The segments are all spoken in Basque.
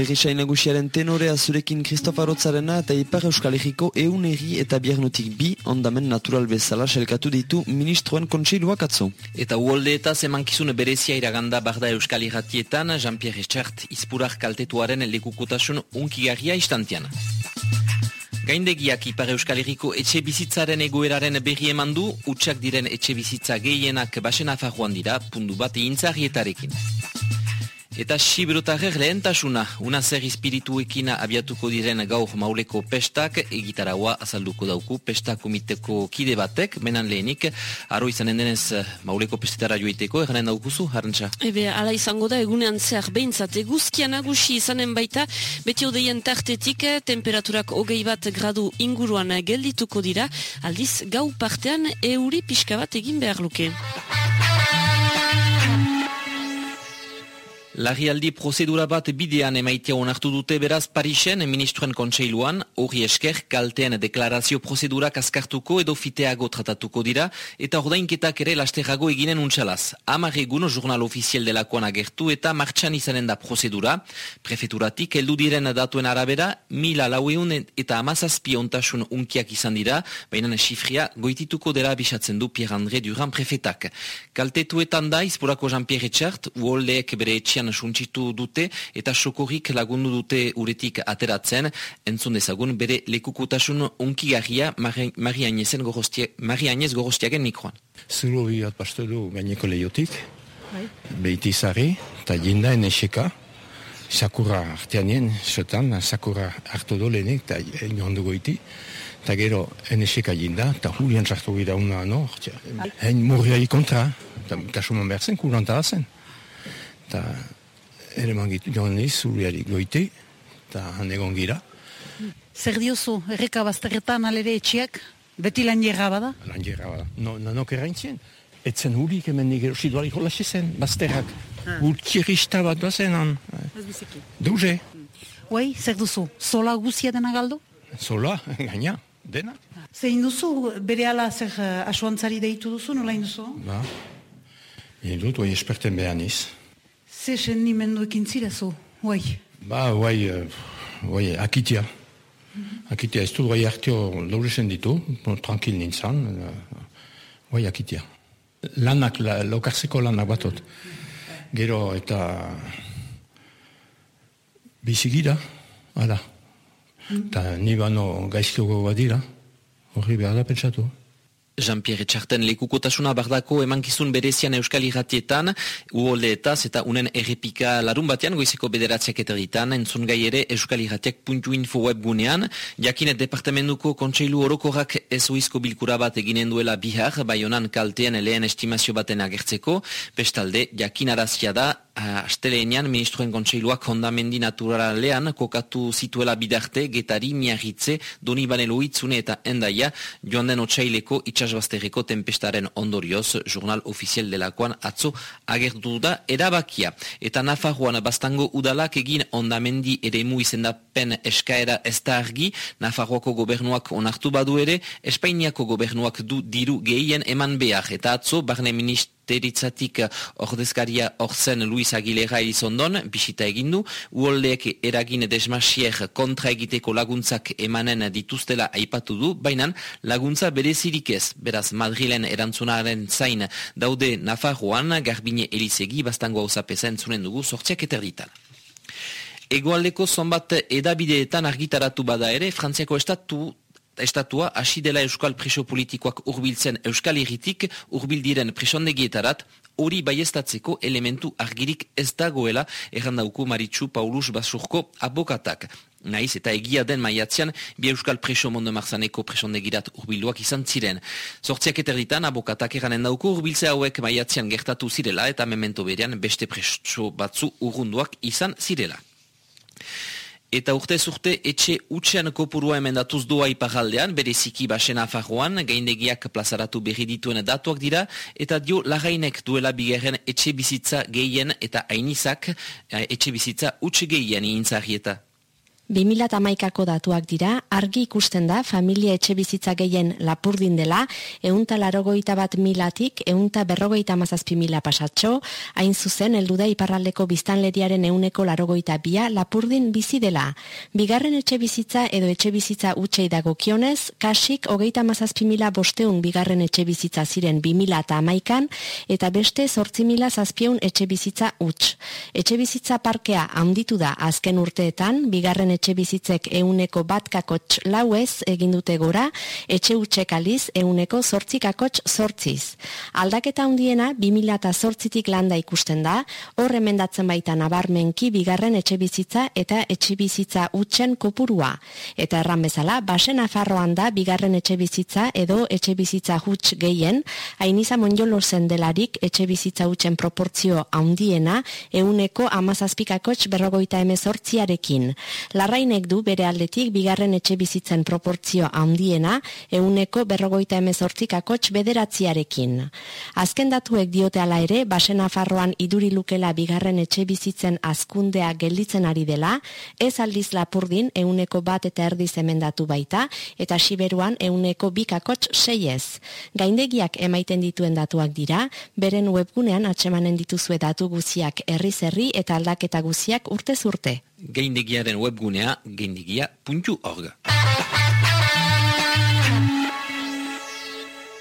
Berrisain nagusiaren tenorea zurekin Kristofa Rotzarena eta Ipar Euskal Herriko eun eta biarnotik bi ondamen natural bezala selkatu ditu ministroen kontseiluak atzo. Eta uolde eta zemankizun berezia iraganda barda Euskal Herratietan, Jean-Pierre Echart izpurak kaltetuaren lekukutasun unkigarria istantian. Gaindegiak Ipar Euskal Herriko etxe bizitzaren egoeraren berri eman du, utxak diren etxe bizitza gehienak basen afaruan dira, pundu bat egintzarrietarekin. Eta Sibrotarrer lehentasuna, una zer espirituekin abiatuko diren gaur mauleko pestak, egitaraua azalduko dauku pesta komiteko kide batek, menan lehenik, aro izan denez mauleko pestetara joiteko, eganen daukuzu, harrentza? Ebe, ala izango da, egunean zer behintzat, eguzkia nagusi izanen baita, beti odeien tartetik, temperaturak hogei bat gradu inguruan geldituko dira, aldiz gau partean euri pixka bat egin behar luke. Larrialdi prozedura bat bidean emaitea onartu dute beraz Parisen ministruen kontseiluan, hori esker kaltean deklarazio prozedurak askartuko edo fiteago tratatuko dira, eta ordainketak ere lasterrago eginen untxalaz. Amar egun jurnal ofizial delakoan agertu eta martxan izanen da prozedura. Prefeturatik heldu diren datuen arabera, mila laueun eta amazazpi ontasun unkiak izan dira, baina sifria goitituko dela bisatzen du Pierre-André Duran prefetak. Kaltetuetan da, izpurako Jean-Pierre Etxart, uoldeek bere etxian suntsitu dute eta sokorrik lagundu dute uretik ateratzen, entzun dezagun bere lekukutasun unkigarria Mari Agnezen gorostiagen mikroan. Zuru biat pastu du gaineko lehiotik, bai. behiti zari, eta jinda eneseka, sakura arteanien, sotan, sakura hartu do lehenik, eta egin dugu iti, eta gero eneseka jinda, eta hulian sartu gira una, no? Hein murriai kontra, eta kasuman behar zen, kuranta zen. Eta ere mangitu joan niz, zuriarik goite, eta hanegon gira. Zer diozu, erreka bazterretan alere etxiak, beti lan jerra bada? Lan jerra bada. No, nanok eraintzen, etzen hurik hemen nigero siduari hola zen, bazterrak. Ah. Urkirista bat bazen han. Duze. Uai, zer duzu, sola guzia dena galdu? Sola, gaina, dena. Zein duzu, bere ala zer uh, asuantzari deitu duzu, nola induzu? Ba, indut, oi esperten behan. Ze sen nimendu ekin zirezu, huai? Ba, huai, huai, akitia. Akitia, ez du huai hartio lauresen ditu, tranquil nintzen, huai akitia. Lanak, la, lokarzeko lanak batot. Gero eta bizigira, ala. Eta mm. ni bano gaizkiogo badira, horri behar da pentsatu. Jean-Pierre Txarten lekukotasuna bardako emankizun berezian euskal irratietan, uoldeetaz eta unen errepika larun batean goizeko bederatziak eta ditan, entzun gai ere euskal irratiak puntu info web gunean, jakinet departamentuko kontseilu orokorrak ez uizko bilkura bat eginen duela bihar, bai honan kaltean lehen estimazio baten agertzeko, bestalde, jakin arazia da, Asteleenean, ministroen kontseiluak hondamendi naturalean kokatu zituela bidarte, getari, miarritze, doni banelo itzune eta endaia, joan den otxaileko itxasbazterreko tempestaren ondorioz, jurnal ofizial delakoan atzo agertu da erabakia. Eta Nafarroan bastango udalak egin hondamendi ere mu izendapen eskaera ez da argi, Nafarroako gobernuak onartu badu ere, Espainiako gobernuak du diru gehien eman behar, eta atzo, barne ministro, teritzatik ordezkaria orzen Luis Aguilera erizondon, bisita egindu, uoldeek eragin desmasier kontra egiteko laguntzak emanen dituztela aipatu du, baina laguntza berezirik ez, beraz Madrilen erantzunaren zain daude Nafarroan, garbine elizegi, bastango hau zapezen zunen dugu, sortziak eterditan. Egoaldeko zonbat edabideetan argitaratu bada ere, Frantziako estatu estatua hasi dela euskal preso politikoak urbiltzen euskal irritik urbildiren presondegietarat hori baiestatzeko elementu argirik ez dagoela errandauko Maritxu Paulus Basurko abokatak. Naiz eta egia den maiatzean bi euskal preso mondo marzaneko presondegirat urbilduak izan ziren. Zortziak eterritan abokatak eranen dauko urbiltze hauek maiatzean gertatu zirela eta memento berean beste preso batzu urrunduak izan zirela. Eta urte zurte etxe utxean kopurua emendatuz doa iparaldean, bere ziki basen afarroan, gaindegiak plazaratu berri dituen datuak dira, eta dio lagainek duela bigarren etxe bizitza gehien eta ainizak eh, etxe bizitza utxe gehien intzarrieta. 2008ako datuak dira, argi ikusten da familia etxe bizitza gehien lapurdin dela, eunta larogoita bat milatik, eunta berrogoita mazazpi mila pasatxo, hain zuzen, eldu da iparraldeko biztanleriaren euneko larogoita bia lapurdin bizi dela. Bigarren etxe bizitza edo etxe bizitza utxei dago kionez, kasik hogeita mazazpi mila bosteun bigarren etxe bizitza ziren bi mila eta eta beste sortzi mila zazpieun etxe bizitza utx. Etxe bizitza parkea handitu da azken urteetan, bigarren etxe bizitzek euneko bat kakotx lauez egindute gora, etxe utxek aliz euneko zortzikakotx zortziz. Aldaketa handiena 2000 zortzitik landa ikusten da, hor emendatzen baita nabarmenki bigarren etxe bizitza eta etxe bizitza utxen kopurua. Eta erran bezala, basen afarroan da bigarren etxe bizitza edo etxe bizitza huts gehien, hainiza monjolo zen delarik etxe bizitza utxen proportzio handiena euneko amazazpikakotx berrogoita emezortziarekin. Larrainek du bere aldetik bigarren etxe bizitzen proportzio handiena euneko berrogoita emezortzik akotx bederatziarekin. Azken datuek diote ala ere, basen afarroan iduri lukela bigarren etxe bizitzen azkundea gelditzen ari dela, ez aldiz lapurdin euneko bat eta erdi zemendatu baita, eta siberuan euneko bikakotx seiez. Gaindegiak emaiten dituen datuak dira, beren webgunean atsemanen dituzue datu guziak herri-zerri eta aldaketa guziak urtez urte geindegiaren webgunea geindegia.org.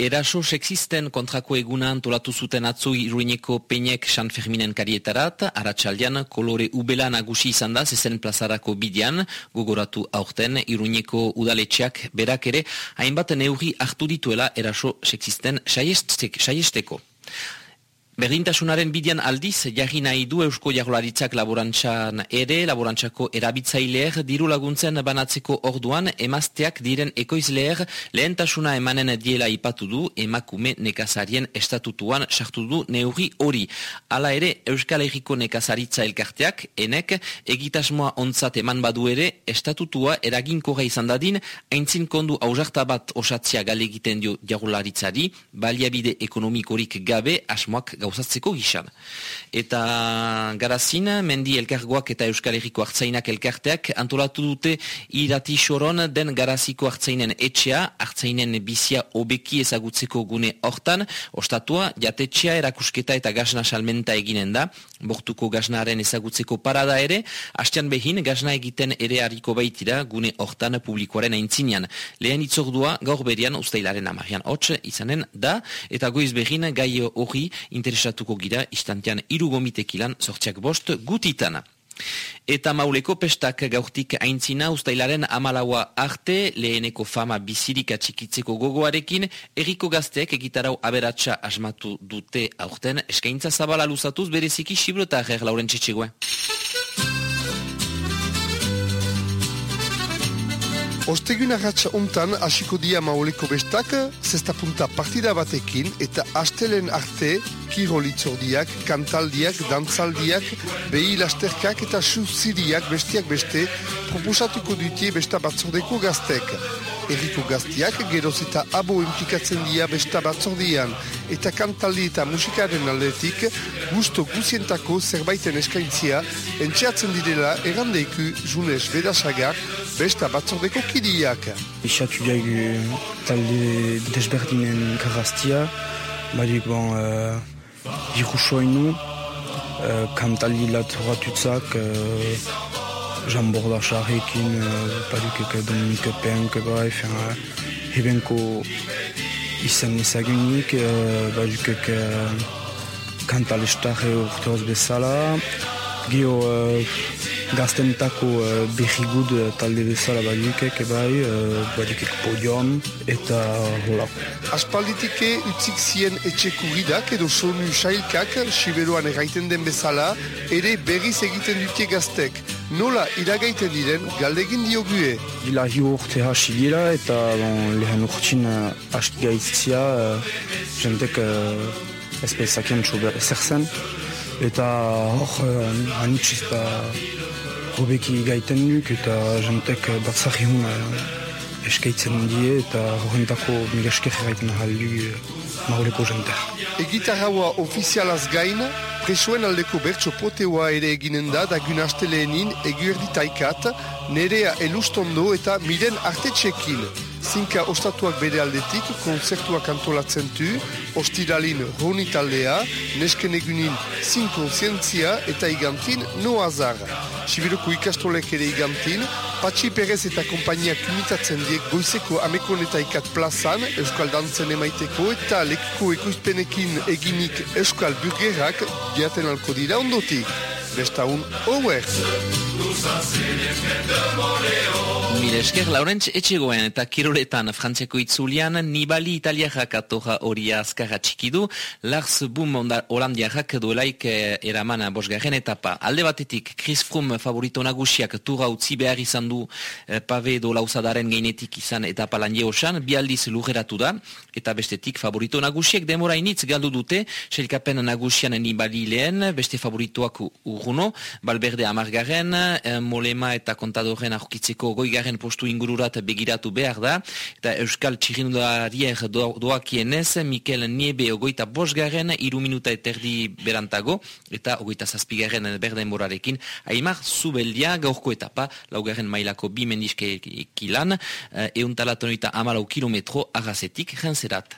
Eraso sexisten kontrako eguna antolatu zuten atzo iruineko peinek San Ferminen karietarat, aratsaldean kolore ubela nagusi izan da zezen plazarako bidian, gogoratu aurten iruineko udaletxeak berak ere, hainbat neurri hartu dituela eraso sexisten saiesteko. Berdintasunaren bidian aldiz, jarri nahi du Eusko Jagolaritzak laborantzan ere, laborantzako erabitzaileer, diru laguntzen banatzeko orduan, emazteak diren ekoizleer lehentasuna emanen diela ipatu du, emakume nekazarien estatutuan sartu du neuri hori. Hala ere, Euskal Herriko nekazaritza elkarteak, enek, egitasmoa ontzat eman badu ere, estatutua eraginkorra izan dadin, aintzin kondu hausarta bat osatzia gale egiten dio Jagolaritzari, baliabide ekonomikorik gabe, asmoak gau gauzatzeko gisan. Eta garazin, mendi elkargoak eta Euskal Herriko hartzainak elkarteak antolatu dute irati soron den garaziko hartzainen etxea, hartzainen bizia obeki ezagutzeko gune hortan, ostatua jatetxea erakusketa eta gazna salmenta eginen da, bortuko gaznaren ezagutzeko parada ere, hastean behin gazna egiten ere hariko baitira gune hortan publikoaren aintzinean. Lehen itzordua gaur berian ustailaren amarian hotx izanen da, eta goiz behin gai hori interesatuko gira istantean irugomitekilan sortziak bost gutitan. Eta mauleko pestak gaurtik aintzina ustailaren amalaua arte leheneko fama bizirik atxikitzeko gogoarekin erriko gazteek egitarau aberatsa asmatu dute aurten eskaintza zabala luzatuz bereziki xibro eta lauren txetxegoen. Ostegun ahatsa ontan hasiko dia maoleko bestak, zesta punta partida batekin eta astelen arte kirolitzordiak, kantaldiak, dantzaldiak, behi lasterkak eta suzidiak bestiak beste proposatuko dutie besta batzordeko gaztek. Erriko gaztiak geroz eta abo implikatzen dia besta batzordian eta kantaldi eta musikaren aldetik gusto guzientako zerbaiten eskaintzia entxeatzen direla errandeiku junez bedasagar besta batzordeko kidiak. Isatu jaigu talde desberdinen karrastia, badik bon, uh, jirusoinu, uh, kantaldi lat horatutzak, uh, Jean Borda Charrekin, Padukek Dominik Penk, bref, hebenko izan ezagunik, Badukek kantalestarre urteoz bezala, Gio gaztenetako uh, berrigud talde bezala badukek, bai, uh, badukek podium eta hola. Aspalditike utzik zien etxekurridak edo sonu sailkak, siberuan erraiten den bezala, ere berriz egiten dutie gaztek. Nola iragaiten diren galdegin diogue? Dila hi urte hasi gira eta bon, lehen urtsin hasti gaitzia uh, jentek uh, ez bezakien txober ezer zen. Eta hor, uh, anitz hobeki gaiten duk eta jentek batzari hun uh, eskaitzen die eta horrentako mila esker gaiten ahaldi mauleko jentea. Egitarraua ofizialaz gain, presoen aldeko bertso poteoa ere eginen da dagun asteleenin eguerditaikat, nerea elustondo eta miren artetxekin. Zinka ostatuak bere aldetik, konzertuak antolatzen du, ostiralin roni taldea, nesken egunin zin eta igantin no azar. Sibiruko ikastolek ere igantin, Patxi Perez eta kompainiak imitatzen diek goizeko amekon eta ikat plazan, Euskal Dantzen emaiteko eta lekuko ekoizpenekin eginik Euskal Burgerak diaten alko dira ondotik. Besta un, Mire esker, Laurentz etxegoen eta kiroletan frantzeko itzulian Nibali italiarrak atoja horia azkarra txikidu, Lars Boom holandiarrak duelaik eh, eraman bosgarren etapa. Alde batetik, Chris Froome favorito nagusiak tura utzi behar izan du eh, pave do lauzadaren gainetik izan etapa lan jeosan, bi aldiz lujeratu da, eta bestetik favorito nagusiak demora initz galdu dute, selkapen nagusian Nibali lehen, beste favoritoak urruno, Balberde amargarren, molema eta kontadoren aurkitzeko goigarren postu ingururat begiratu behar da, eta Euskal Txirindarier do, doakienez, Mikel Niebe ogoita bosgarren, iru minuta eterdi berantago, eta ogoita zazpigarren berden morarekin, Aimar Zubeldia gaurko etapa, laugarren mailako bi mendiske ekilan, eh, euntalatonoita amalau kilometro agazetik, jenzerat.